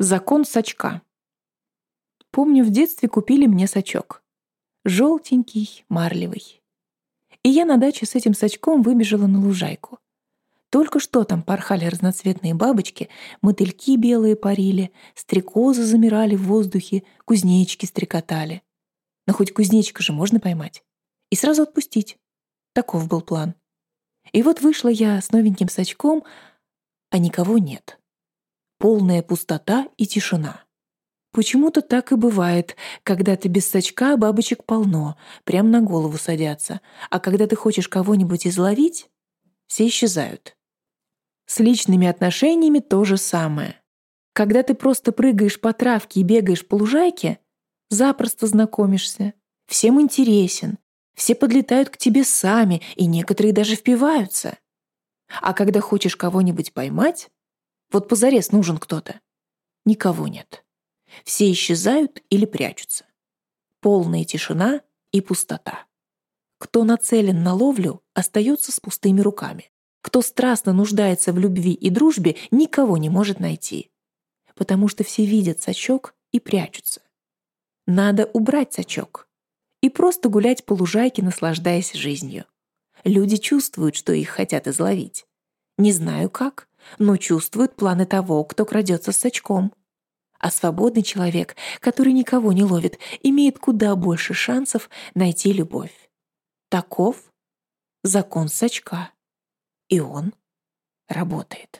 Закон сачка. Помню, в детстве купили мне сачок. Желтенький, марлевый. И я на даче с этим сачком выбежала на лужайку. Только что там порхали разноцветные бабочки, мотыльки белые парили, стрекозы замирали в воздухе, кузнечики стрекотали. Но хоть кузнечика же можно поймать. И сразу отпустить. Таков был план. И вот вышла я с новеньким сачком, а никого нет полная пустота и тишина. Почему-то так и бывает, когда ты без сачка, бабочек полно, прям на голову садятся, а когда ты хочешь кого-нибудь изловить, все исчезают. С личными отношениями то же самое. Когда ты просто прыгаешь по травке и бегаешь по лужайке, запросто знакомишься, всем интересен, все подлетают к тебе сами, и некоторые даже впиваются. А когда хочешь кого-нибудь поймать, вот позарез нужен кто-то. Никого нет. Все исчезают или прячутся. Полная тишина и пустота. Кто нацелен на ловлю, остается с пустыми руками. Кто страстно нуждается в любви и дружбе, никого не может найти. Потому что все видят сачок и прячутся. Надо убрать сачок и просто гулять по лужайке, наслаждаясь жизнью. Люди чувствуют, что их хотят изловить. Не знаю как, но чувствует планы того, кто крадется с сачком. А свободный человек, который никого не ловит, имеет куда больше шансов найти любовь. Таков закон сачка. И он работает.